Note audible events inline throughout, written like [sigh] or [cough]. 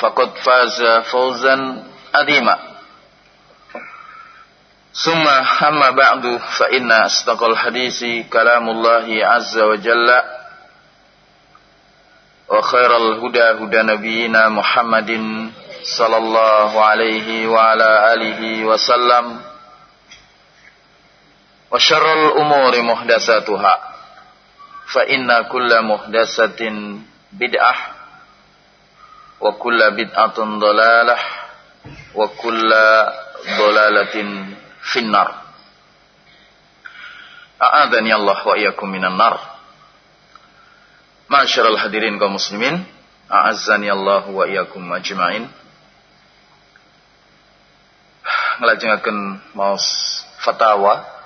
faqad faza fawzan adima Summa amma ba'du fa inna astaqal hadisi kalamullahi azza wa jalla wa khairal huda huda nabiyina Muhammadin sallallahu alaihi wa ala alihi wa sallam wa syarrul umuri muhdasatuha wa kulla bid'atun dalalah. Wa kulla dalalatin finnar. A'adani Allah wa iyyakum minan nar. Ma'asyiral hadirin kaum muslimin a'azzani Allah wa iyyakum ajmain. Ngelajengaken maos fatwa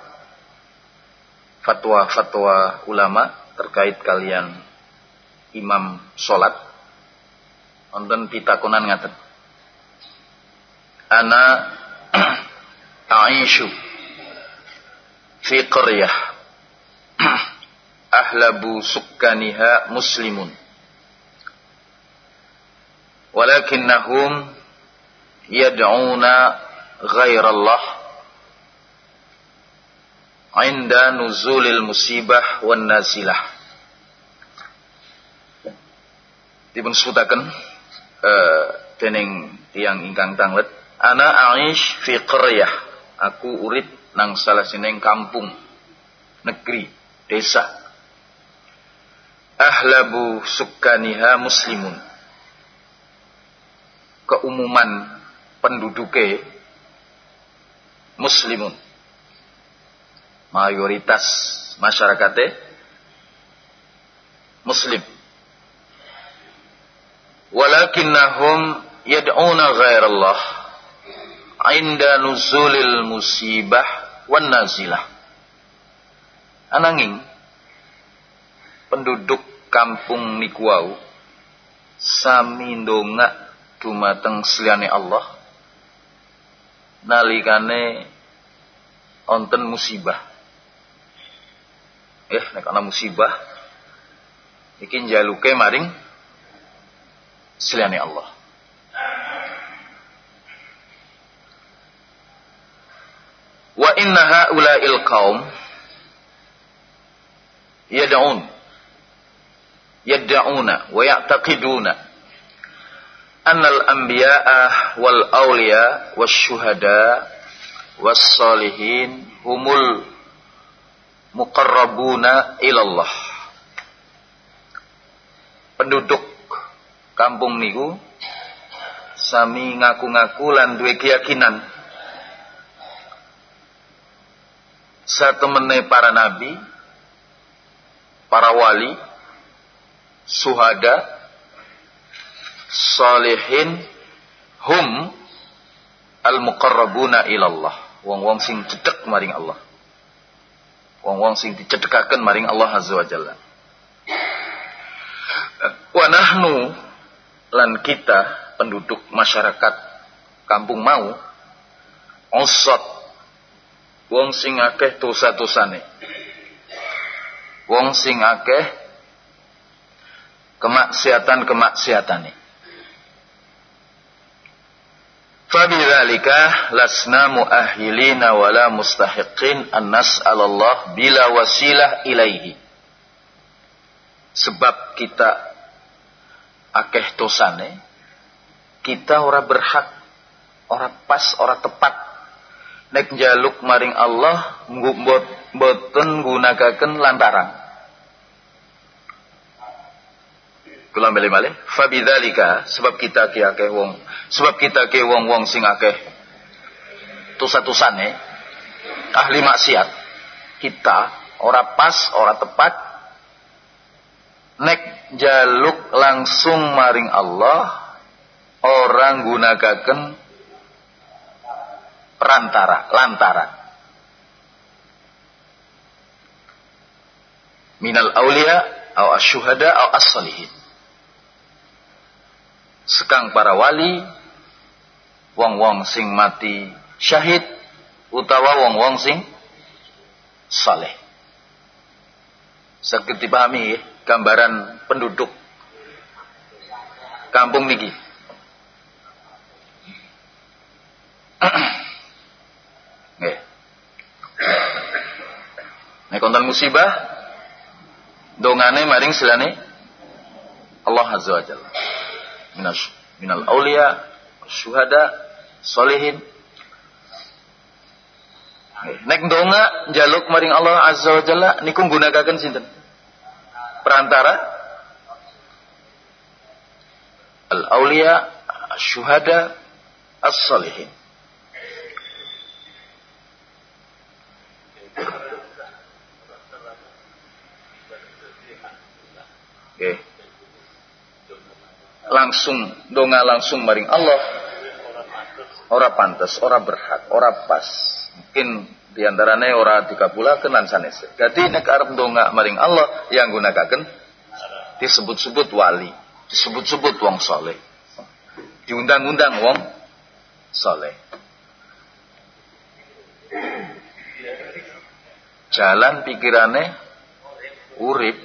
fatwa-fatwa ulama terkait kalian imam salat wonten pitakonan ngaten. Ana aisyu fi qaryah. Ahlabu sukkaniha muslimun. Walakinnahum yad'una ghairallah. Inda nuzulil musibah wan nazilah dipun sebutaken uh, dening tiang ingkang tanglet. Ana aish fi qaryah. Aku urip nang salah sineng kampung negeri desa. Ahlabu sukaniha muslimun. Keumuman penduduke muslimun. Mayoritas masyarakatnya muslim walakinnahum yad'una ghairallah inda nuzulil musibah wan nazilah. Ananging penduduk kampung niku wau sami ndongak dumateng seliyane Allah nalikane onten musibah. Eh nek ana musibah iki njaluke maring Selain Allah. Wa inna haula'il qaum yad'un yad'una wa ya'taqiduna anna al-anbiya'a wal awliya wasyuhada was salihin humul muqarrabuna ilallah penduduk kampung niku sami ngaku-ngaku lan duwe keyakinan. Satemene para nabi para wali suhada salihin hum al muqarrabuna ilallah. Wong-wong sing cedek maring Allah. Wong-wong sing dicedekaken maring Allah azza wa jalla. Wa nahnu lan kita penduduk masyarakat kampung mau usat wong sing akeh dosa-dosane wong sing akeh kemaksiatan-kemaksiatane. Fabidzalika lasna muahilina wala mustahiqin an nas'alallah bila wasilah ilaihi. Sebab kita akeh dosane, kita ora berhak, ora pas, ora tepat. Nek jaluk maring Allah mboten gunakaken lantaran. Kula bali malih, fa bidzalika sebab kita ki akeh wong, sebab kita ki wong-wong sing akeh tusa-tusane ahli maksiat. Kita ora pas, ora tepat nek jaluk langsung maring Allah orang gunakaken perantara, lantaran. Minal aulia au asyuhada au as-salihin. Sekang para wali wong-wong sing mati syahid utawa wong-wong sing saleh. Saged dipahami ya, gambaran penduduk. Kampung niki. [clears throat] Nggih. Nek konten musibah dongane maring silane Allah azza wa jalla. Minal, minal aulia, syuhada, solehin. Nek donga jaluk maring Allah Azza wa Jalla niku gunakaken sinten? Perantara al aulia, syuhada, as-solihin. Oke. Okay langsung donga langsung maring Allah ora pantas, ora berhak, ora pas. Mungkin di antaranya ora dikabulaken lan sanese. Jadi nek arep donga maring Allah yang gunakaken disebut-sebut wali, disebut-sebut wong soleh. Diundang-undang wong soleh. Jalan pikirannya urip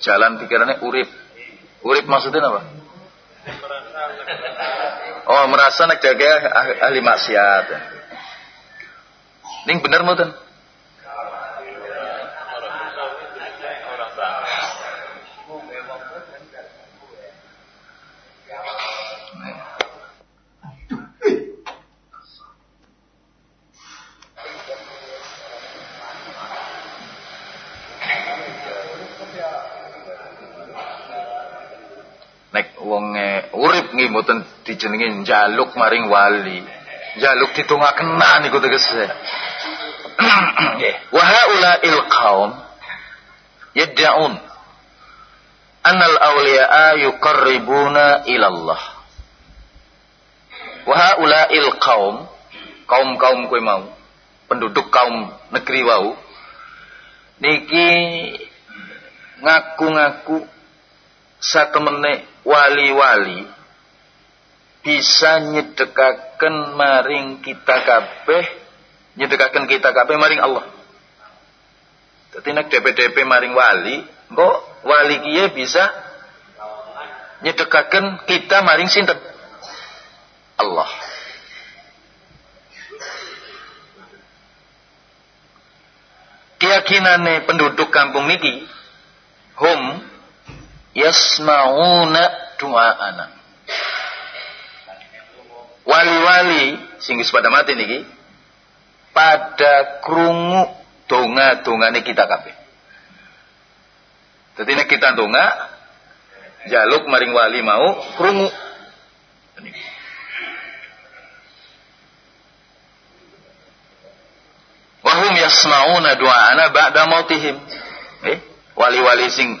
Jalan pikirannya urip. Urip maksudnya apa? Oh, merasa nak jaga ahli maksiat. Ini benar mboten? Mboten dijenengi jaluk maring wali. Jaluk ditungakena niku tegese. Nggih. Wa haula'il qaum yad'un annal awliya'a yuqarribuna ila Allah. Wa haula'il qaum kaum-kaum kowe mau penduduk kaum negeri wau niki ngaku-ngaku satemene wali-wali bisa nyedekaken maring kita kabeh nyedekaken kita kabeh maring Allah. Dadi nek DP-DP maring wali kok wali kiye bisa nyedekaken kita maring sinten? Allah. Keyakinane penduduk kampung niki hum yasmauna du'aana wali-wali sing pada mati niki pada krungu donga-dongane kita kabeh. Jadi nek kita donga jaluk maring wali mau krungu. Wahum yasma'una du'ana ba'da mautihim. Eh, wali-wali sing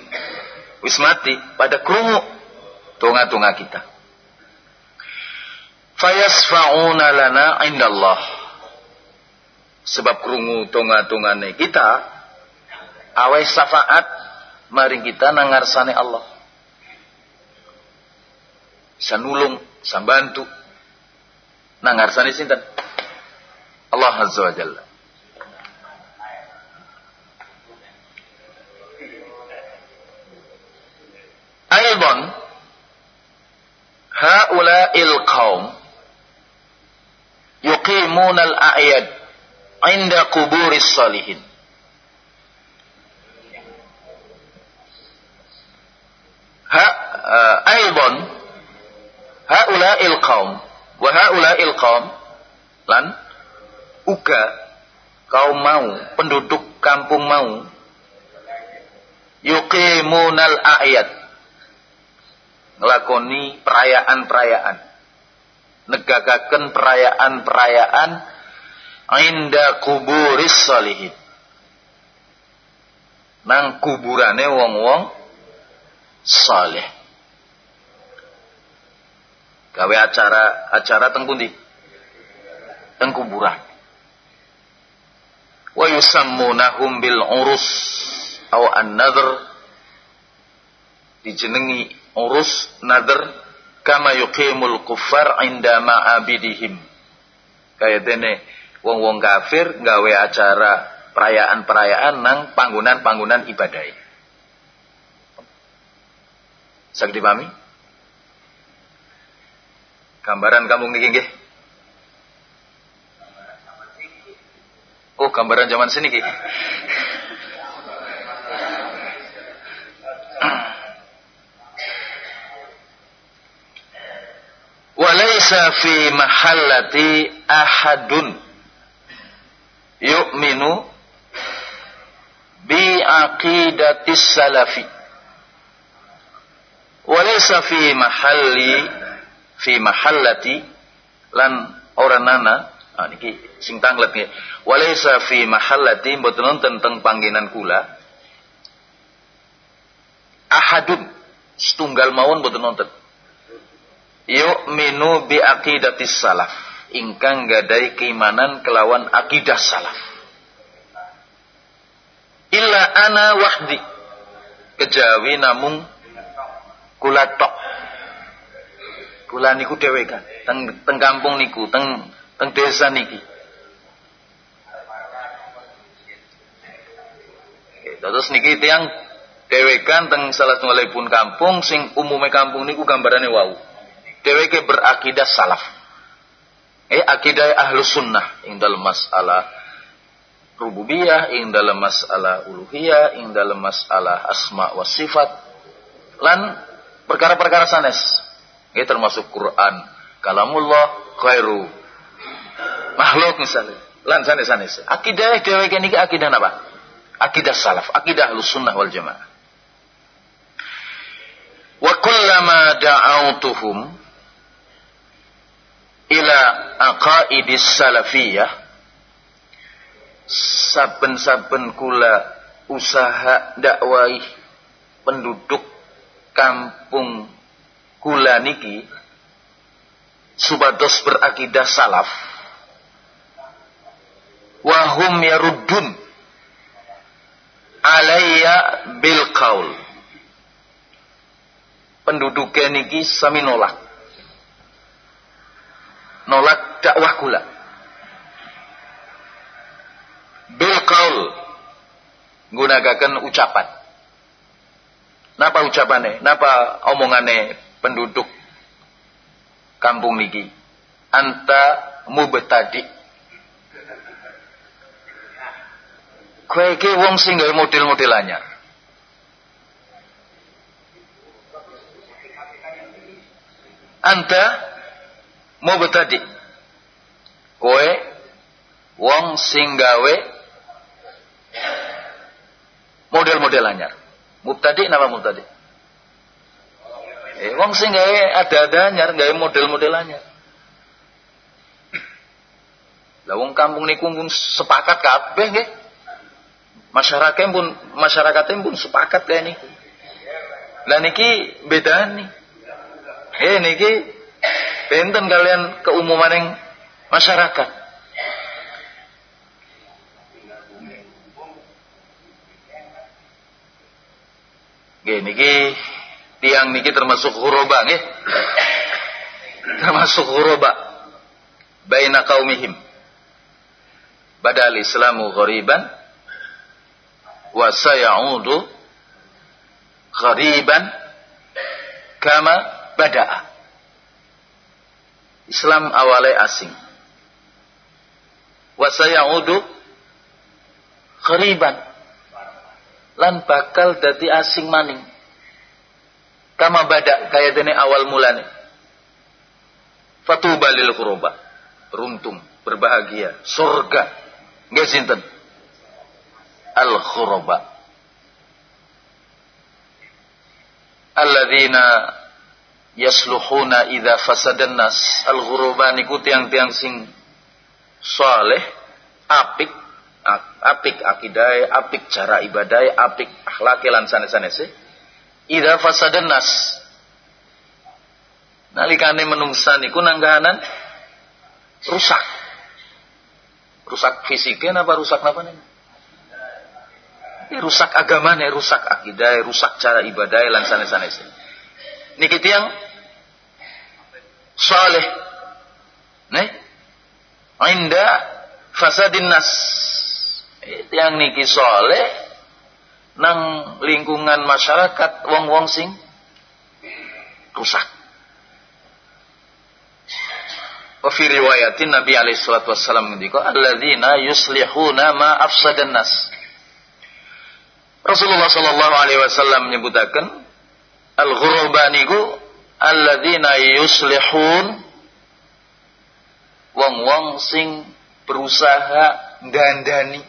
wis mati pada krungu tunga-tunga kita fayasfa'una lana indallah. Sebab krungu tunga-tungane kita awai syafaat maring kita nangarsane Allah. Sanulung sambantu. Nangarsane sinten? Allah azza wa jalla. Aibon haula'il kaum yuqimun al-a'yad 'inda kuburis salihin. Ha eh, aidan haula'il qaum wa il kaum, lan uga kaum mau penduduk kampung mau yuqimunal a'yad ngelakoni perayaan-perayaan negagaken perayaan-perayaan inda kuburis salihin nang kuburane wong-wong saleh gawe acara acara teng pundi? Teng kuburan. Wa yusammunahum bil urus aw an-nadhr. Dijenengi urus nadr kama yuqimul kuffar inda ma'abidihim kaya dene wong-wong kafir gawe acara perayaan-perayaan nang panggunan-panggunan ibadah Sak dipahami? Gambaran kamu niki nggih. Oh, gambaran zaman sini niki. Walaysa fi mahallati ahadun yu'minu bi aqidatis salafi. Walaysa fi mahalli fi mahallati lan ora nana ah niki sing tanglet nggih. Walaysa fi mahallati mboten wonten teng panggenan kula ahadun setunggal mawon mboten wonten yu'minu bi aqidatis salaf. Ingkang gadai keimanan kelawan akidah salaf. Illa ana wahdi. Kejawi namung kula tok. Kula niku dhewe kan teng teng kampung niku teng teng desa niki. Terus niki tiang dewekan teng salah pun kampung sing umume kampung niku gambarane wau dheweke berakidah salaf. Eh akidah ahlu sunnah ing dalam masalah rububiyah, ing dalam masalah uluhiyah, ing dalam masalah asma wa sifat lan perkara-perkara sanes. Ini termasuk Quran, kalamullah khairu makhluk misalnya. Lan sanes-sanes. Akidah dheweke niki akidah apa? Akidah salaf, akidah ahlu sunnah wal jamaah. Wa kullama da'autuhum ila aqaidis salafiyah saben-saben kula usaha dakwai penduduk kampung kula niki subados berakidah salaf. Wahum yaruddun alayya bil qaul. Penduduknya niki sami nolak nolak dakwah kula. Bil qaul gunakaken ucapan. Napa ucapane? Napa omongane penduduk kampung niki? Anta mubtadi. Kowe iki wong sing model-model anyar. Anta mau betadi kowe wong sing gawe model-model anyar Mubtadi napa mubtadi? Eh, wong sing gawe ada-ada anyar, gawe model-model anyar. Lah wong kampung niku pun sepakat kabeh nggih. Masyarakat pun masyarakat pun sepakat kayak niku. Lah niki bedani. Eh niki benten kalian keumuman yang masyarakat. Nggih niki tiang niki termasuk huroba nggih. termasuk huroba baina kaumihim. Badal Islamu ghariban wa sayaudu ghariban kama bada'a. Islam awalnya asing. Wa sayaudu ghariban. Lan bakal dadi asing maning. Kama bada kaya dene awal mulane. Fatuba lil qurba beruntung berbahagia. Surga. Nggih sinten? Al khuraba alladzina yasluhuna idza fasadan nas al ghuraba niku tiang-tiang sing saleh apik apik akidai, apik cara ibadai, apik akhlak lan sanes-sanese. Idza fasadan nas. Nalikane menungsa niku nanggahanan rusak. Rusak fisiknya apa rusak napa nih? rusak agama nih, rusak akidai, rusak cara ibadah lan sanes-sanese. Niki tiang saleh. Nih, inda fasadin nas yang niki soleh nang lingkungan masyarakat wong-wong sing rusak. Wa riwayatin Nabi alaihi salatu wassalam ngendika alladzina yuslihuna ma afsadan nas. Rasulullah sallallahu alaihi wasallam menyebutaken al-ghuraba niku alladzina yuslihun wong-wong sing berusaha dandani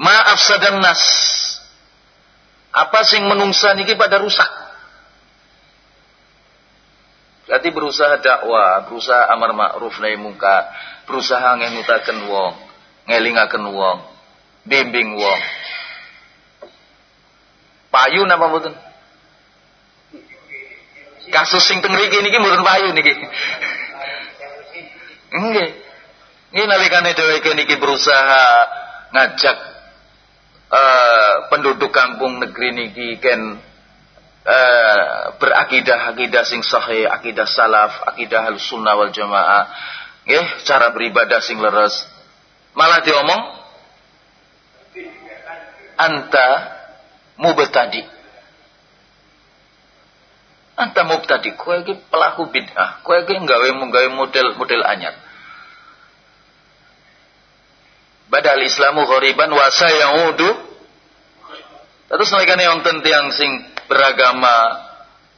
Maaf sadang nas. Apa sing menungsa niki pada rusak. Berarti berusaha dakwah, berusaha amar ma'ruf nahi muka, berusaha ngemutaken wong, ngelingaken wong, bimbing wong. Payu napa mboten? Kasus sing teng mriki niki mboten payu niki. Nggih. Nggih nalikane dheweke niki berusaha ngajak uh, penduduk kampung negeri niki ken uh, berakidah akidah sing sahih, akidah salaf, akidah sunnah wal jamaah. Nggih, cara beribadah sing leres. Malah diomong anta mubtadi. Anta mubtadi, kowe iki pelaku bid'ah. Kowe iki gawe gawe model-model anyar. badal islamu ghoriban wa sayaudu. Terus nalikane wonten tiyang sing beragama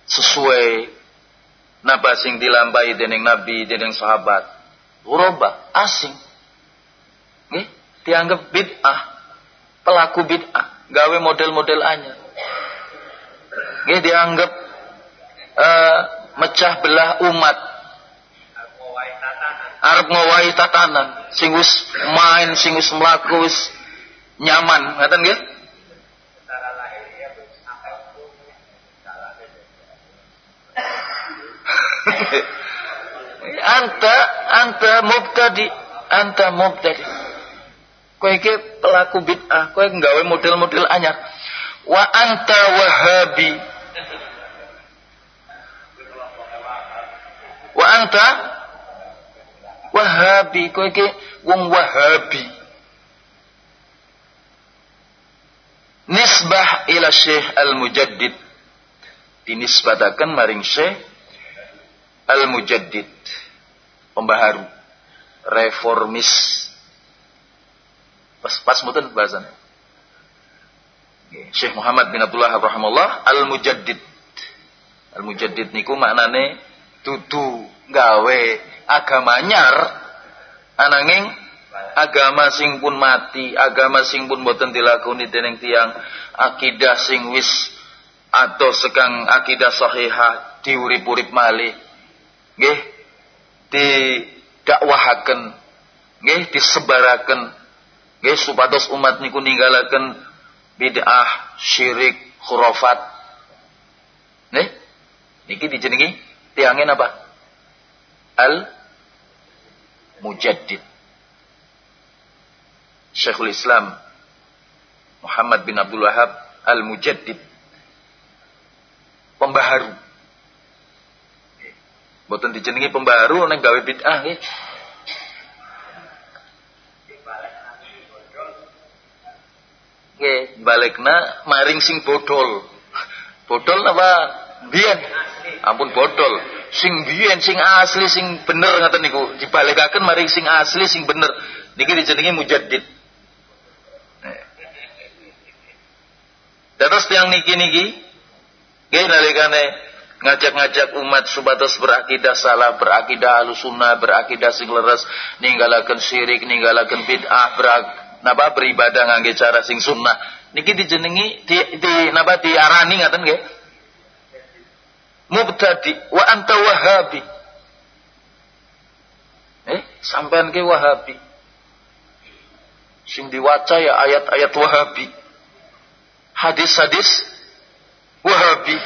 sesuai napa sing dilambai dening nabi dening sahabat. Ghuraba asing. Nggih dianggap bid'ah. Pelaku bid'ah. Gawe model-model anyar. Nggih dianggap uh, mecah belah umat. Arep ngowahi tatanan. Sing wis main sing wis mlaku wis nyaman. Ngaten nggih? [laughs] Anta anta mubtadi anta mubtadi. Kowe iki pelaku bid'ah kowe nggawe model-model anyar. Wa anta wahabi wa anta Wahabi, kowe iki wong Wahabi. Nisbah ila Syekh Al-Mujaddid. Dinisbatakan maring Syekh Al-Mujaddid. Pembaharu. Reformis. Pas pas mboten bahasane Syekh Muhammad bin Abdullah rahimahullah Al-Mujaddid. Al-Mujaddid niku maknane dudu gawe agama anyar ananging agama sing pun mati, agama sing pun boten dilakoni dening tiang akidah sing wis atau sekang akidah sahihah diurip-urip malih. Nggih, didakwahaken, nggih disebaraken. Nggih supados umat niku ninggalaken bid'ah, syirik, khurafat. Nih, niki dijenengi tiangin apa? Al Mujaddid. Syekhul Islam Muhammad bin Abdul Wahab Al-Mujaddid pembaharu Boten dijenengi pembaharu neng gawe bid'ah nggih. Nggih, balikna maring sing bodol. Bodol apa? Biyen. Ampun bodol. Sing biyen sing asli sing bener ngaten niku dibalikaken maring sing asli sing bener. Niki dijenengi mujaddid. Terus tiang niki-niki nggih nalikane ngajak-ngajak umat subatos berakidah salah, berakidah alusuna, berakidah sing leres, ninggalaken syirik, ninggalaken bid'ah, berak, napa beribadah ngangge cara sing sunnah. Niki dijenengi di, di napa diarani ngaten nggih? Mubtadi wa anta wahabi. Eh, sampean ke wahabi. Sing diwaca ya ayat-ayat wahabi hadis-hadis Wahabi.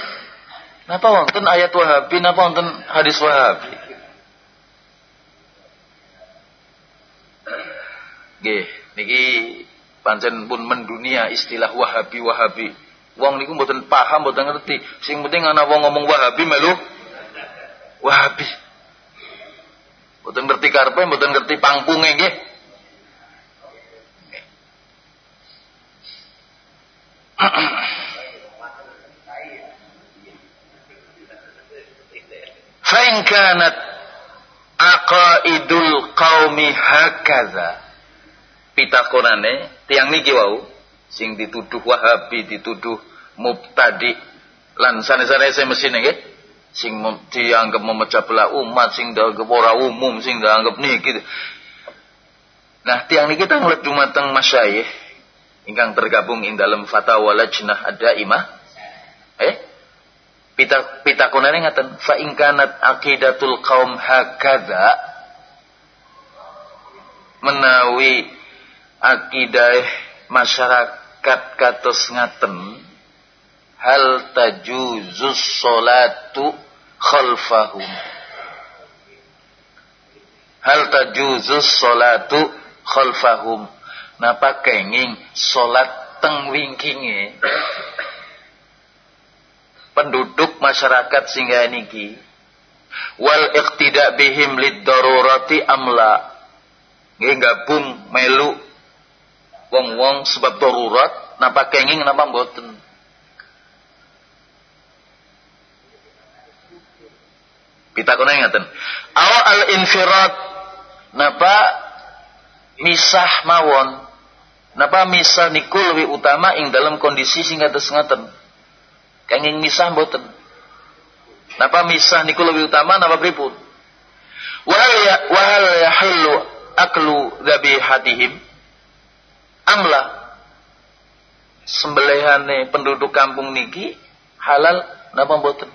Napa wonten ayat Wahabi, napa wonten hadis Wahabi? Nggih, niki pancen pun mendunia istilah Wahabi Wahabi. Wong niku mboten paham, mboten ngerti. Sing penting ana wong ngomong Wahabi melu Wahabi. Mboten ngerti karepe, mboten ngerti pangpunge nggih. [clears throat] Fa'in kanat aqaidul qaumi hakadha. Pitakonane tiang niki wau sing dituduh Wahabi, dituduh mubtadi. Lan sanes-sanes mesin nggih. Sing dianggap memecah belah umat, sing dianggap ora umum, sing dianggap niki. Nah, tiang niki kita ngeliat dumateng masyayikh ingkang tergabung ing dalam fatwa lajnah ada imah eh? Pita pitakonane ngaten fa in kanat aqidatul qaum hakadha menawi akidah masyarakat katos ngaten hal tajuzus salatu khalfahum hal tajuzus salatu khalfahum napa kenging salat teng wingkinge. Penduduk masyarakat sehingga niki wal iqtida bihim lid darurati amla nggih gabung melu wong-wong sebab darurat napa kenging napa mboten pitakone ngaten aw al infirat napa misah mawon napa misah niku lebih utama ing dalam kondisi sing kados ngaten Kenging misah mboten. Napa misah niku lebih utama napa pripun? Wahal ya wahal yahillu aklu dzabihatihim amla sembelihane penduduk kampung niki halal napa mboten?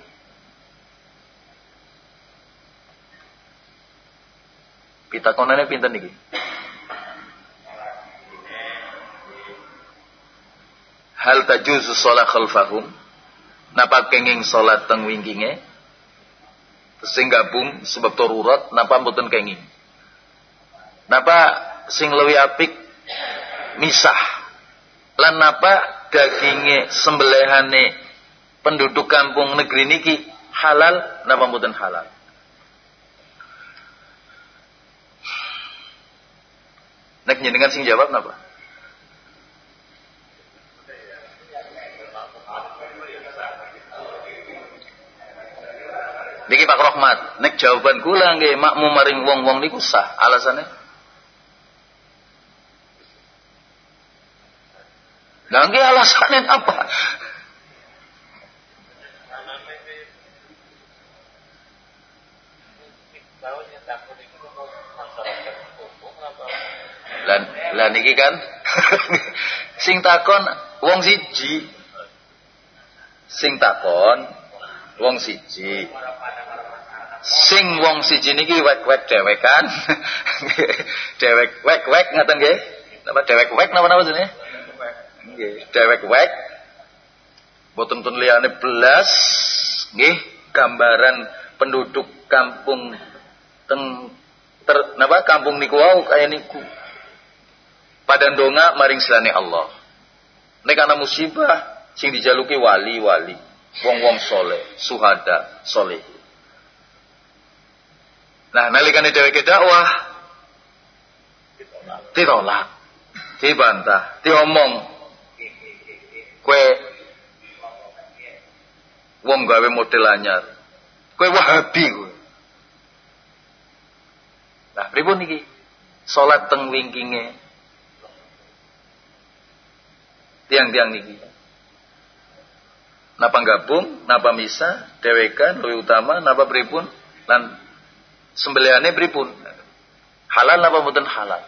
Pitakonane pinten niki? Hal tajuzu sholat khalfahum? napa kenging salat teng wingkinge sing gabung sebab darurat napa mboten kenging napa sing luwih apik misah lan napa daginge sembelihane penduduk kampung negeri niki halal napa mboten halal Nek jenengan sing jawab napa? Niki Pak Rohmat, nek jawaban kula nggih makmum maring wong-wong niku sah. Alasane? Lah nggih alasane apa? Lah niki kan [laughs] sing takon wong siji. Sing takon wong siji. Sing wong siji niki wek-wek kan [laughs] dewek wek-wek ngaten nggih? Napa dewek-wek napa-napa jenenge? Nggih, dewek-wek. Boten pun liyane belas nggih gambaran penduduk kampung teng ter, napa kampung niku wau kaya niku pada donga maring selane Allah. Nek ana musibah sing dijaluki wali-wali, wong-wong soleh, suhada, soleh. Nah, nalikane dheweke dakwah ditolak, dibantah, diomong. Kue wong gawe model anyar. Kue wahabi kowe. Nah, pripun iki? Salat teng wingkinge tiang-tiang niki. Napa gabung, napa misa, dewekan, lebih utama, napa pripun, lan sembelihane pripun. Halal napa mboten halal?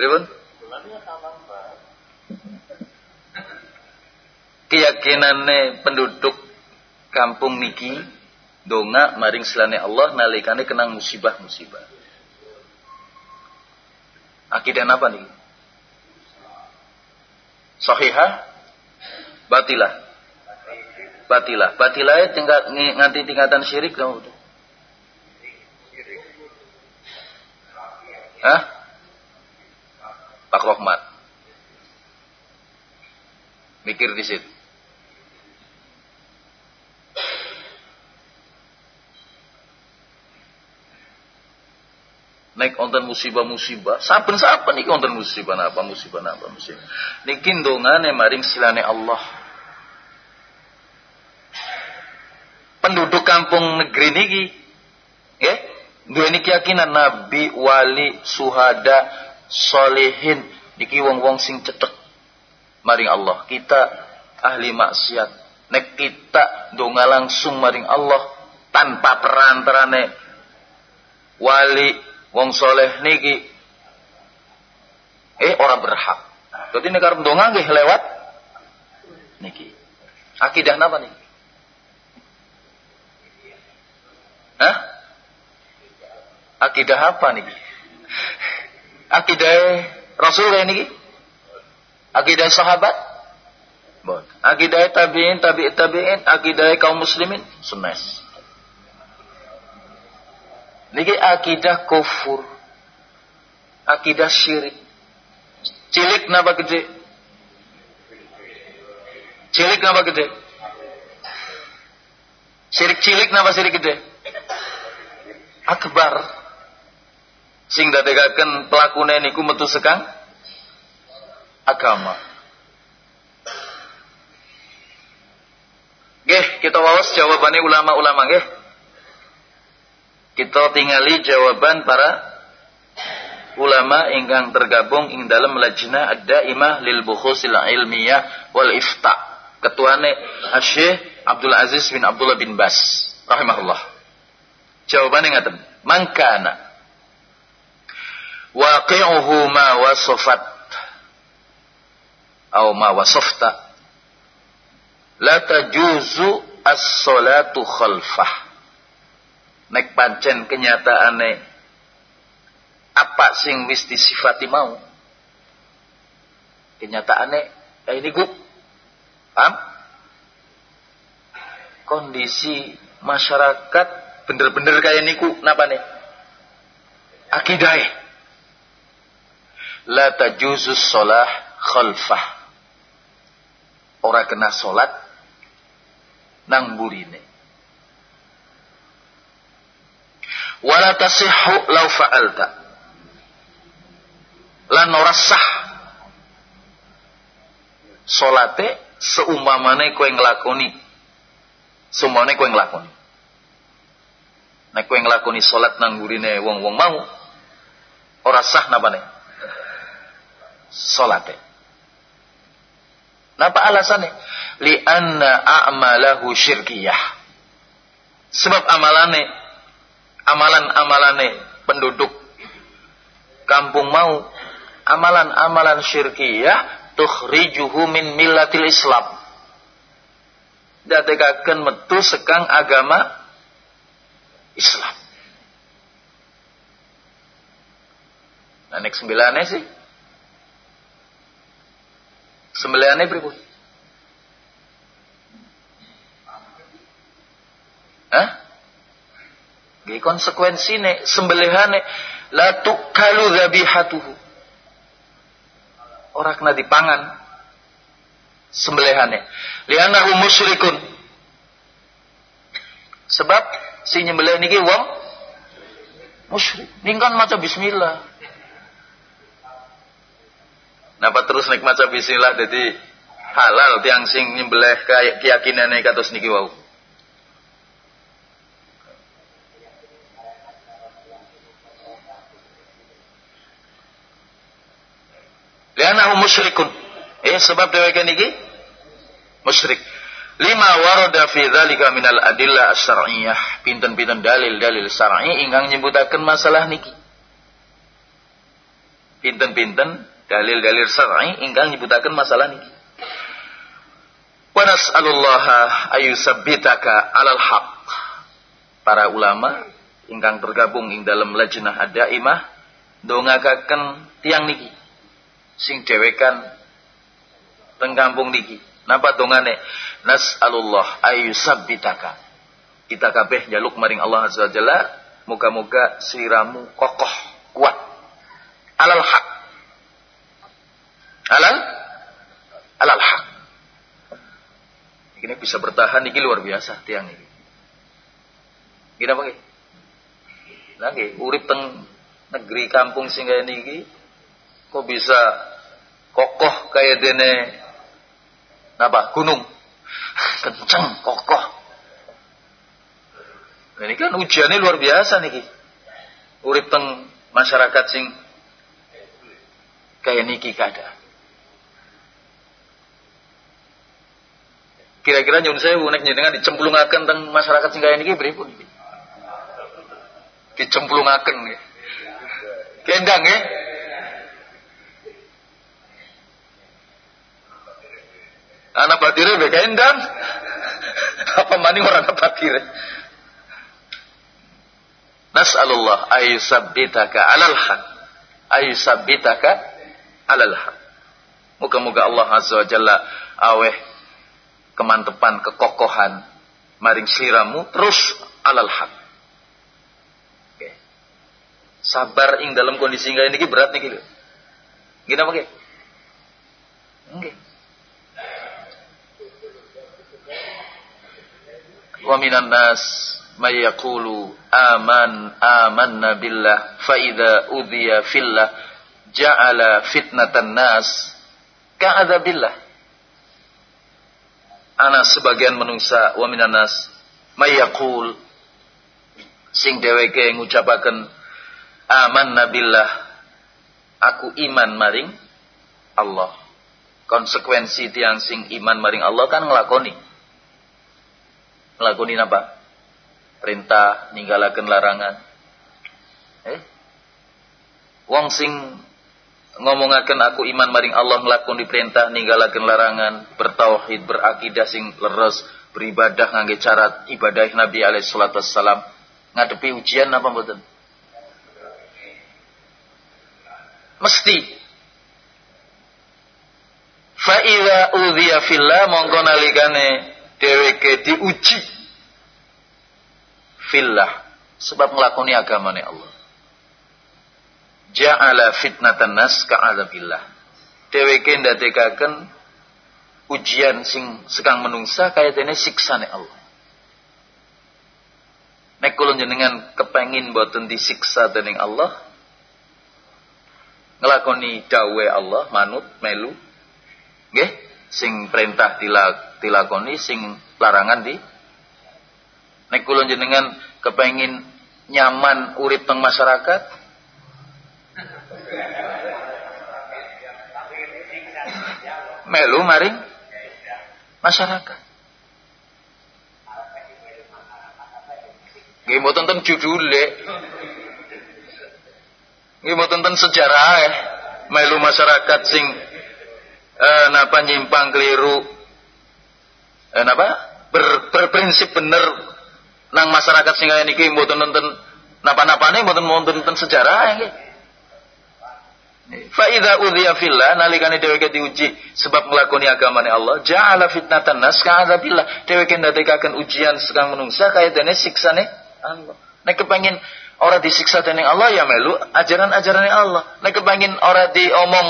Pripun? keyakinane penduduk kampung niki donga maring selane Allah nalikane kenang musibah-musibah. Akidah apa nih? Sahihah? Batilah. Batilah. Batilah tingkat nganti tingkatan syirik dong. Hah? Pak Rohmat. Mikir di situ. naik onten musibah-musibah saben-saben iki onten musibah napa musibah napa musibah niki ndongane maring silane Allah penduduk kampung negeri niki ya duweni keyakinan nabi wali suhada solehin niki wong-wong sing cetek maring Allah kita ahli maksiat nek kita donga langsung maring Allah tanpa perantarane wali wong soleh niki eh orang berhak. Jadi negara mendonga nggih lewat niki. Akidah napa nih? Hah? Akidah apa nih? Akidah Rasul kayak niki? Akidah sahabat? Bon. Akidah tabi'in, tabi'in, tabi'in, akidah kaum muslimin, sunnes. Niki akidah kufur. Akidah syirik. Cilik napa gede? Cilik napa gede? Syirik cilik napa syirik gede? Akbar. Sing dadekaken pelakune niku metu sekang agama. Nggih, kita wawas jawabannya ulama-ulama nggih kita tingali jawaban para ulama ingkang tergabung ing dalam lajnah ad-daimah lil bukhusil ilmiyah wal ifta. Ketuane Syekh Abdul Aziz bin Abdullah bin Bas rahimahullah. Jawabannya ngaten, mangkana waqi'uhu ma wasafat. Atau ma wasafta. La tajuzu as-salatu khalfah. Nek pancen kenyataane apa sing wis disifati mau? Kenyataane ya ini gue paham? Kondisi masyarakat bener-bener kayak niku napa nih? Akidah la tajuzus sholah khalfah. Ora kena salat nang burine wala tasihhu law fa'alta. Lan ora sah salate seumpamane kowe nglakoni. Seumpamane kowe nglakoni. Nek kowe nglakoni salat nang gurine wong-wong mau ora sah napane salate Napa alasannya? Lianna a'malahu syirkiyah. Sebab amalane amalan-amalane penduduk kampung mau amalan-amalan syirkiyah tukhrijuhu min millatil Islam. Dadekaken metu sekang agama Islam. Nah, nek sembilannya sih. Sembilannya berikut. Hah? Konsekuensi nih, sembelihane la tukalu dzabihatuhu. Orang kena dipangan sembelihane. Lianahu musyrikun. Sebab si nyembelih niki wong musyrik. Ningkan maca bismillah. Napa terus nek maca bismillah jadi halal tiang sing nyembelih kayak keyakinane kados niki wau. Lianahu musyrikun. Eh sebab dheweke niki musyrik. Lima warada fi dzalika minal adillah asy-syar'iyyah. Pinten-pinten dalil-dalil syar'i ingkang nyebutaken masalah niki. Pinten-pinten dalil-dalil syar'i ingkang nyebutaken masalah niki. Wa nas'alullaha ayusabbitaka 'alal haqq. Para ulama ingkang tergabung ing dalam lajnah ad-daimah dongakaken tiang niki sing dewekan teng kampung niki. Napa dongane? Nas'alullah ayyusabbitaka. Kita kabeh njaluk maring Allah Azza wa Jalla muga-muga sliramu kokoh, kuat. Alal haq. Alal alal haq. Ini bisa bertahan niki luar biasa tiang ini. Gini apa Lagi urip teng negeri kampung kaya niki kok bisa kokoh kayak dene napa gunung? [laughs] Kenceng kokoh. Nah, ini kan ujiannya luar biasa nih urip teng masyarakat sing kayak niki kada kira-kira nyun saya unek jenengan dicemplungaken teng masyarakat sing kayak niki beripun dicemplungaken kendang ya Anak batire be kendang. [laughs] Apa maning orang anak batire? Nas'alullah ayyusabbitaka 'alal haq. Ayyusabbitaka 'alal haq. Moga-moga Allah Azza wa Jalla aweh kemantepan kekokohan maring sliramu terus alal haq. Oke. Sabar ing dalam kondisi ini berat nih gitu. Gini apa Oke. wa minan nas may yaqulu aman amanna billah fa idza udhiya fillah ja'ala fitnatan nas ka'adzabillah ana sebagian menungsa wa minan nas sing dheweke ngucapaken amanna billah aku iman maring Allah konsekuensi tiang sing iman maring Allah kan ngelakoni ngelakoni apa? Perintah, ninggalaken larangan. Eh? Wong sing ngomongaken aku iman maring Allah nglakoni perintah, ninggalaken larangan, bertauhid, berakidah sing leres, beribadah ngangge cara ibadah Nabi alaihi salatu wassalam, ngadepi ujian apa mboten? Mesti fa idza udhiya fillah mongko nalikane dheweke diuji fillah sebab nglakoni agamane Allah. Ja'ala fitnatan nas ka'adzabillah. Dheweke ndadekaken ujian sing sekang menungsa kaya dene siksane Allah. Nek kula jenengan kepengin boten disiksa dening Allah, ngelakoni dawe Allah manut melu nggih sing perintah dilakoni sing larangan di nek kula jenengan kepengin nyaman urip teng masyarakat melu maring masyarakat. Nggih mboten ten judule. Nggih mboten ten sejarah ya. Melu masyarakat sing eh, napa nyimpang keliru eh, napa ber, berprinsip bener nang masyarakat sing kaya niki mboten nonton napa-napane mboten wonten sejarah nggih. Idza udhiya fillah nalikane dheweke diuji sebab nglakoni agamane Allah, ja'ala fitnatan nas ka'adzabillah. Dheweke ndadekaken ujian sekang menungsa kaya dene siksane Allah. Nek kepengin ora disiksa dening Allah ya melu ajaran-ajarane Allah. Nek kepengin ora diomong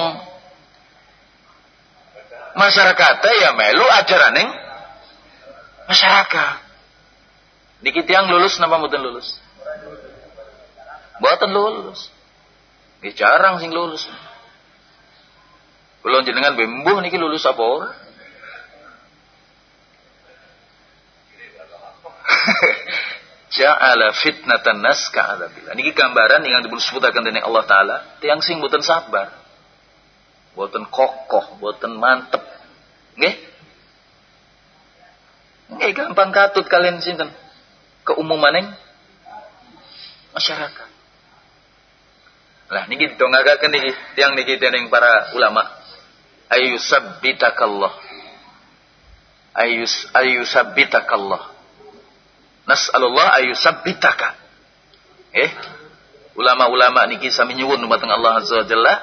masyarakat ya melu ajaraning masyarakat. Dikit yang lulus napa mboten lulus? Mboten lulus. Nggih jarang sing lulus. Kula jenengan bembuh niki lulus apa? [laughs] Ja'ala fitnatan nas ka'adzabillah. Niki gambaran yang disebutaken dening Allah taala, tiang sing boten sabar. Boten kokoh, boten mantep. Nggih? Nggih gampang katut kalian sinten? Keumumaning masyarakat. Lah niki dongagaken niki tiang niki dening para ulama. Ayusabbitakallah. Ayus ayusabbitakallah. Nas'alullah ayusabbitaka. Eh, ulama-ulama niki sami nyuwun dumateng Allah Azza wa Jalla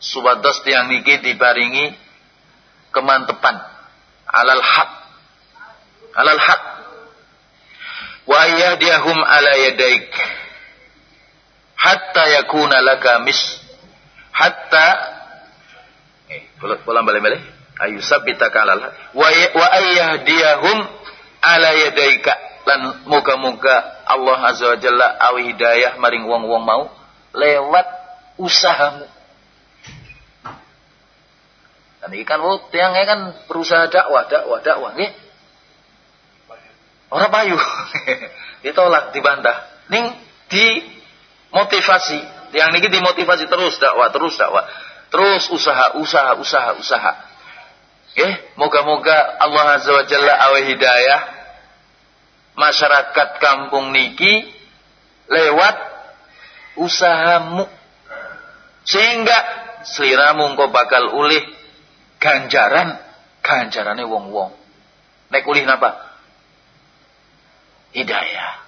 supados tiang niki diparingi kemantepan alal haq. Alal haq. Wa ayyadiyahum ala yadaik hatta yakuna laka mis hatta eh pulang balik-balik ayu sabitaka alal wa wa ayyahdiyahum ala yadaika. Lan muga-muga Allah azza wa jalla awi hidayah maring wong-wong mau lewat usahamu. Dan ini kan oh tiang kan berusaha dakwah dakwah dakwah nggih. Orang payu. [laughs] Ditolak dibantah. Ning di motivasi. Yang ini dimotivasi terus dakwah terus dakwah. Terus usaha usaha usaha usaha. Eh moga-moga Allah azza wa jalla awe hidayah masyarakat kampung niki lewat usahamu sehingga seliramu engkau bakal ulih ganjaran ganjarane wong-wong. Nek ulih napa? Hidayah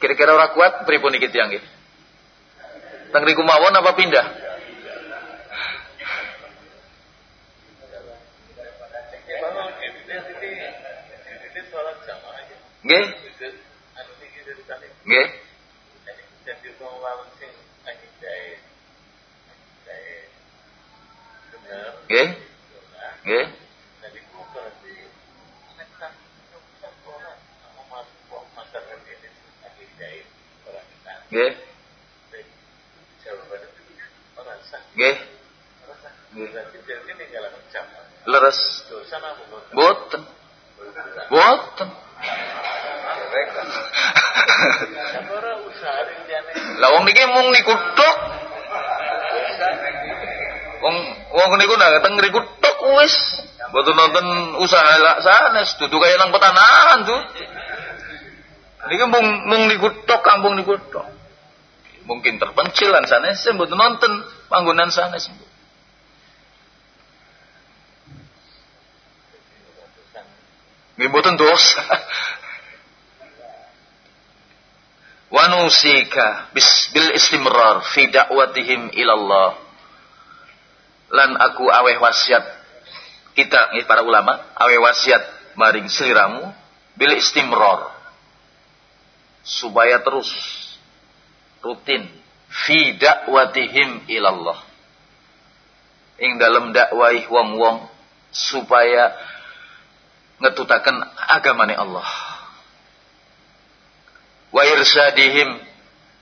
Kira-kira orang kuat pripun iki tiyang nggih? Teng riku mawon apa pindah? Nggih? Nggih? Nggih? Nggih? Nggih. Nggih. Leres. Boten. Boten. [laughs] Lah wong niki mung niku tok. Wong wong niku nak teng niku tok wis. Boten nonton usaha lak sanes, dudu kaya nang petanahan tuh. Niki mung mung niku tok kampung niku tok mungkin terpencil lan sanes nonton panggonan sanes Nggih mboten dosa. [laughs] Wa nusika bis bil istimrar fi da'watihim ilallah. Lan aku aweh wasiat kita nih para ulama aweh wasiat maring seliramu bil istimrar supaya terus rutin fi dakwatihim ilallah. Ing dalam dakwai wong-wong. Supaya ngetutaken agamane Allah. Wa irsadihim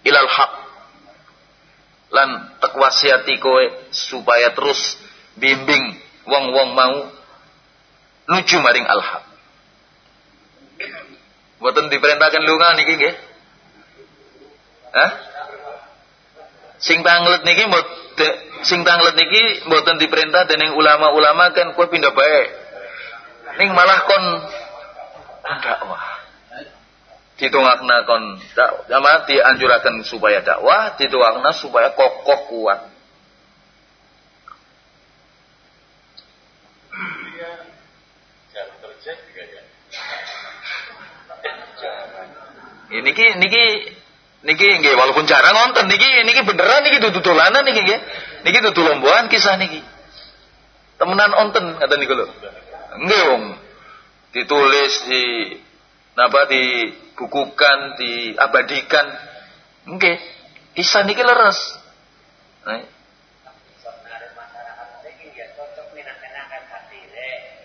ilal haq. Lan tekwasiati kowe supaya terus bimbing wong-wong mau nuju maring al-haq Boten diperintahkan lunga niki nggih. Hah? Sing tanglet niki sing tanglet niki mboten diperintah dening ulama-ulama kan kowe pindah bae. Ning malah kon dakwah. Ditungakna kon dakwah, dianjuraken supaya dakwah, ditungakna supaya kokoh kuat. niki niki niki nggih walaupun jarang ngonten niki niki beneran niki dudu dolanan niki nggih. Niki dudu lomboan kisah niki. Temenan onten kata niku lho. Nggih wong ditulis di napa dibukukan, diabadikan. Nggih. Kisah niki leres. Nah.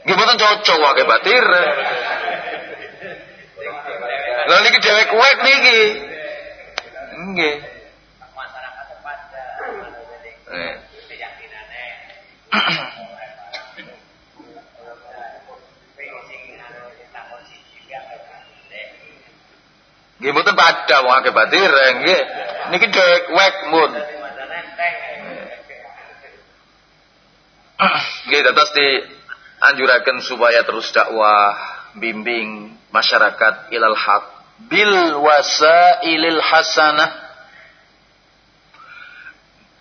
Nggih boten cocok wae batir. [laughs] Lah niki dhewek kuwek niki. Nggih. Eh. Nggih mboten padha wong akeh batir nggih. Niki dhewek wek mun. Nggih dados di anjuraken supaya terus dakwah, bimbing masyarakat ilal haq bil wasailil hasanah.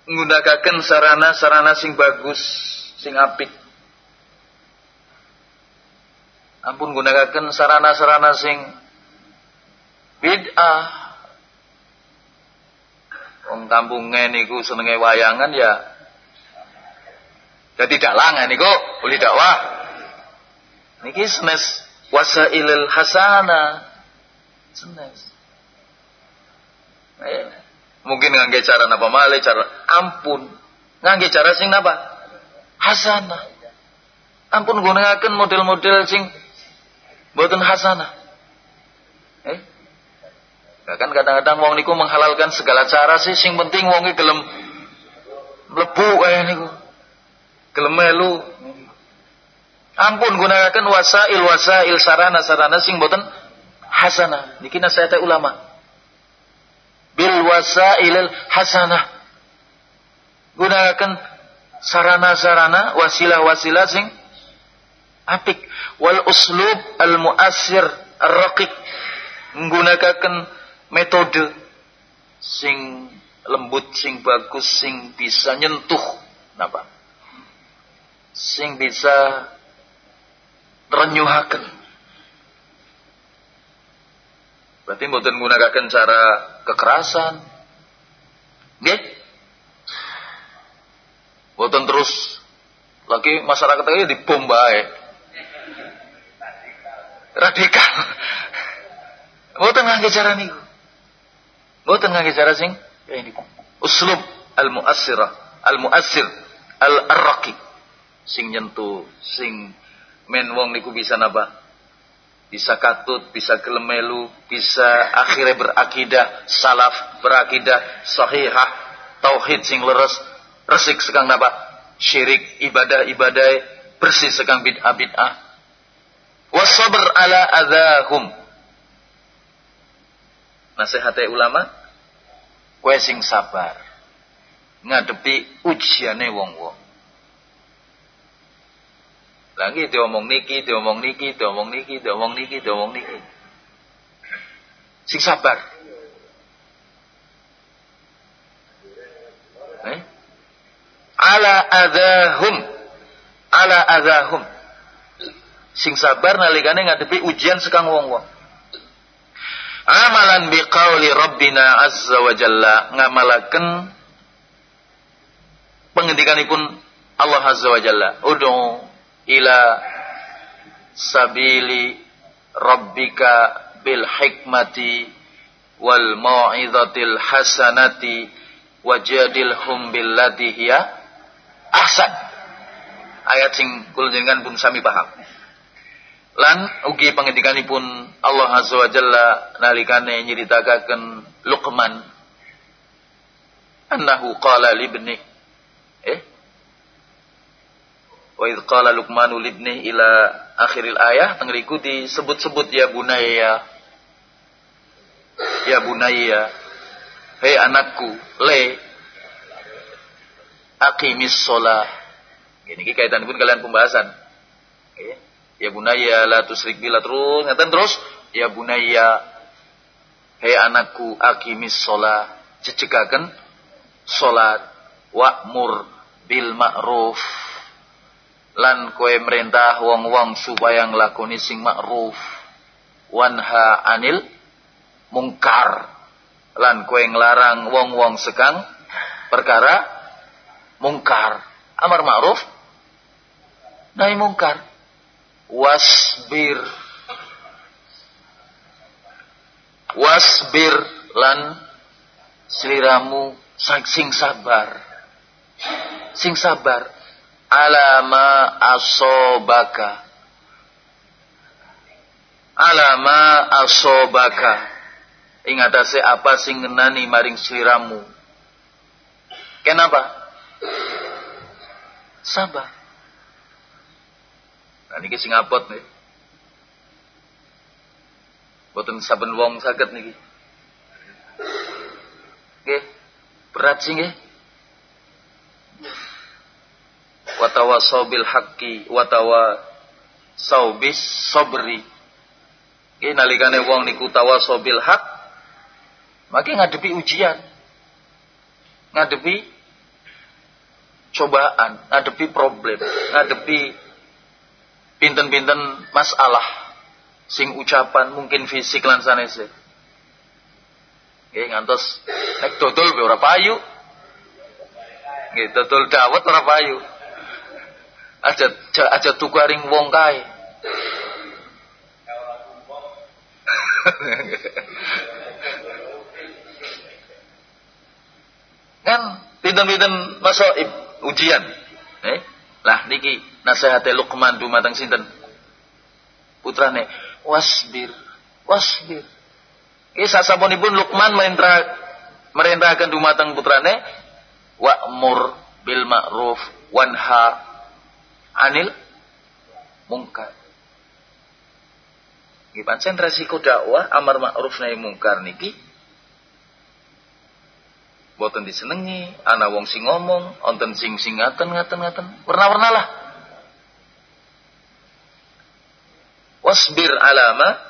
Nggunakaken sarana-sarana sing bagus sing apik. Ampun gunakaken sarana-sarana sing bid'ah. Wong kampunge niku senenge wayangan ya. Ya tidak langan niku uli dakwah. Niki senes wasailil hasanah Eh, mungkin ngangge cara napa malih cara ampun. Ngangge cara sing napa? Hasanah. Ampun gunakan model-model sing boten hasanah. Eh? Bahkan kadang-kadang wong niku menghalalkan segala cara sih sing penting wong gelem mlebu kaya niku. Gelem melu. Ampun gunakan wasail wasail sarana sarana sing boten hasanah. Niki nasihat ulama. Bil wasailil hasanah. Gunakan sarana-sarana, wasilah-wasilah sing apik. Wal uslub al muasir ar-raqiq. Menggunakan metode sing lembut, sing bagus, sing bisa nyentuh. Napa? Sing bisa renyuhaken Berarti mboten menggunakan cara kekerasan. Nggih? Mboten terus lagi masyarakat lagi dibom bae. Radikal. Mboten ngangge cara niku. Mboten ngangge cara sing ini. Uslub al-mu'assirah, al-mu'assir, al-arraqi. Sing nyentuh, sing men wong niku bisa napa? Bisa katut, bisa gelemelu, bisa akhirnya berakidah salaf, berakidah sahihah, tauhid sing leres, resik sekang napa? Syirik, ibadah-ibadah bersih sekang bid'ah bid'ah. Wasabr ala adahum. Nasihatnya ulama, kue sing sabar ngadepi ujiane wong-wong. Lagi diomong niki, diomong niki, diomong niki, diomong niki, diomong niki. Sing sabar. Eh? Ala adahum. Ala adahum. Sing sabar nalikane ngadepi ujian sekang wong-wong. Amalan biqauli Rabbina azza wa jalla ngamalaken pengendikanipun Allah azza wa jalla. Ud'u ila sabili rabbika bil hikmati wal mau'izatil hasanati wajadilhum billati hiya ahsan. Ayat sing kula jenengan pun sami paham. Lan ugi pangendikanipun Allah azza wa jalla nalikane nyeritakaken Luqman. Annahu qala libni eh Wa idh qala Luqmanu libni ila akhiril ayah tengeriku disebut-sebut ya bunaya. Ya bunaya. Hei anakku, le aqimis sholat. Ini kaitan pun kalian pembahasan. Ya bunaya la tusrik bila terus ngaten terus ya bunaya hei anakku aqimis sholat cecegaken sholat wa'mur bil ma'ruf lan kowe merintah wong-wong supaya nglakoni sing ma'ruf. Wanha anil mungkar. Lan kowe nglarang wong-wong sekang perkara mungkar. Amar ma'ruf nahi mungkar. Wasbir. Wasbir. Lan sliramu sing sabar. Sing sabar alama asobaka alama asobaka ingatase apa sing ngenani maring sliramu kenapa sabar. Nah niki sing abot nih. Boten saben wong saged niki. Nggih. Berat sih nggih. Watawa sobil haqqi watawa saubis sobri. Nggih nalikane wong niku sobil hak maka ngadepi ujian. Ngadepi cobaan, ngadepi problem, ngadepi pinten-pinten masalah sing ucapan mungkin fisik lan sanese. Nggih ngantos nek dodol ora payu. Nggih dodol dawet ora payu. Aja aja tuku aring wong kae. [laughs] kan pinten-pinten masaib ujian. Eh? Lah niki nasihate Luqman dumateng sinten? Putrane wasbir, wasbir. Ki sasampunipun Luqman merintah merintahkan dumateng putrane wa'mur bil ma'ruf wanha anil mungkar. Nggih pancen resiko dakwah amar ma'ruf nahi mungkar niki boten disenengi, ana wong sing ngomong, onten sing sing ngaten ngaten ngaten, warna-warna lah. Wasbir alama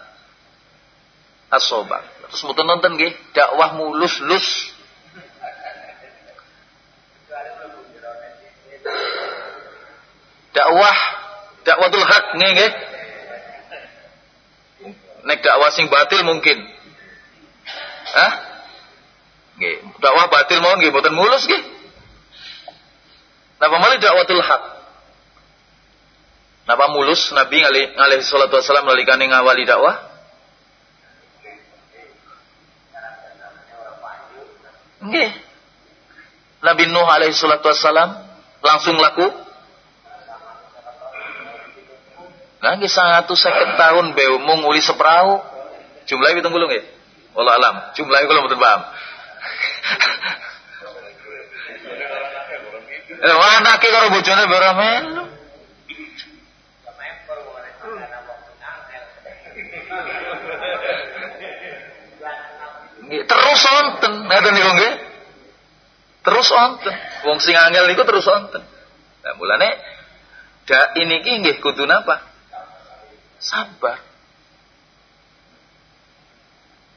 asobak. Terus mboten nonton nggih, dakwah mulus-lus. Dakwah dakwatul hak nggih. Nek dakwah sing batil mungkin. Hah? Nggih, dakwah batil mohon nggih mboten mulus nggih. Napa malih dakwatul hak? Napa mulus Nabi alaihi salatu wasallam nalikane ngawali dakwah? Nggih. Nabi Nuh alaihi salatu wasallam langsung laku Lagi satu second tahun beu mung uli seperahu. Jumlahnya hitung gulung ya? Allah alam. Jumlahnya kalau betul paham. [laughs] Eh, anake karo bojone melu. terus wonten, ngoten niku nggih. Terus wonten. Wong sing angel niku terus wonten. Lah mulane da ini nggih kudu napa? Sabar.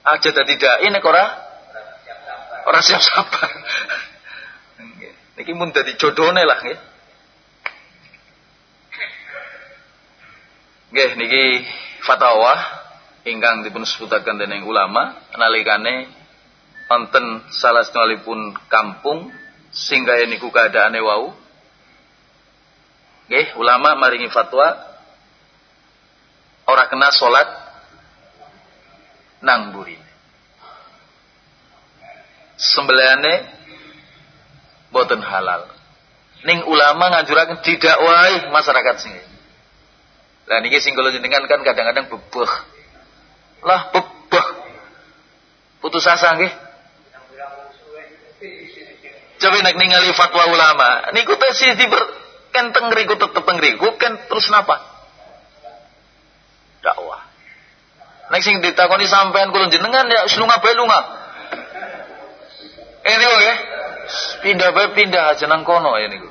Aja dadi dai nek ora Orang siap sabar. Niki mun dadi jodone lah nggih. Nggih niki fatwa ingkang dipun sebutaken dening ulama nalikane wonten salah setunggalipun kampung sehingga niku keadaane wau. Nggih, ulama maringi fatwa ora kena salat nang burine sembelihane boten halal. Ning ulama ngajuraken tidak wae masyarakat sing. Lah niki sing kula jenengan kan kadang-kadang bebeh. Lah bebeh. Putus asa nggih. Coba nek ningali fatwa ulama, niku teh si diber kan tengriku tetep tengriku kan terus napa? Dakwah. Nek sing ditakoni sampean kula jenengan ya lunga bae lunga. Ini oke. pindah bae pindah aja nang kono ya niku.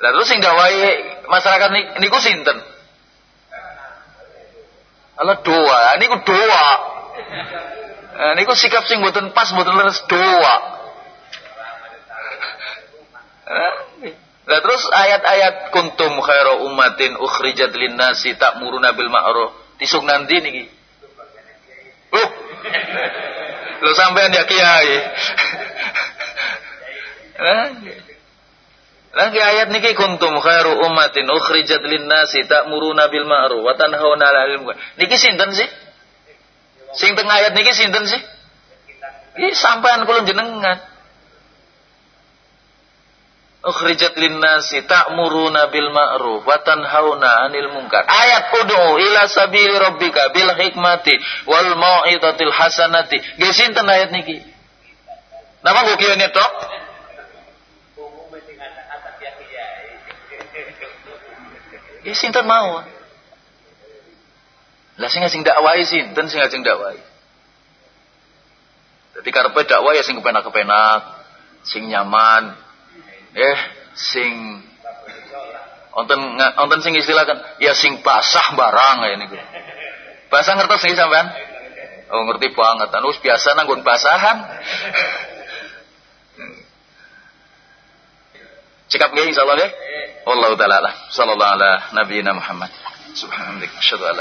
Lah terus sing dawahi masyarakat niku sinten? Allah doa, niku doa. Nah, niku sikap sing mboten pas mboten leres doa. Lah terus ayat-ayat kuntum khairu ummatin ukhrijat linnasi ta'muruna bil ma'ruf. Tisuk nanti niki. Oh. Lo sampean ya kiai. Ayat niki kuntum khairu ummatin ukhrijat linnasi ta'muruna bil ma'ruf wa tanhauna 'anil munkar. Niki sinten sih? Sing teng ayat niki sinten sih? Iki sampean kula jenengan ukhrijat linnasi ta'muruna bil ma'ruf wa tanhauna 'anil munkar. Ayat ud'u ila sabili rabbika bil hikmati wal mau'izatil hasanati. Ge sinten ayat niki? Napa kok kieu tok? Ya sinten mau. Lah sing sing dakwai sinten sing ajeng dakwai. Jadi karepe dakwah ya sing kepenak-kepenak, sing nyaman, eh sing onten onten sing istilahkan ya sing basah barang ya niku. Basah ngertos nih sampean? Oh ngerti banget. Anu biasa nanggung basahan. Cekap nggih insyaallah nggih. Wallahu taala. Sallallahu ala nabiyina Muhammad. Subhanallah. Asyhadu an.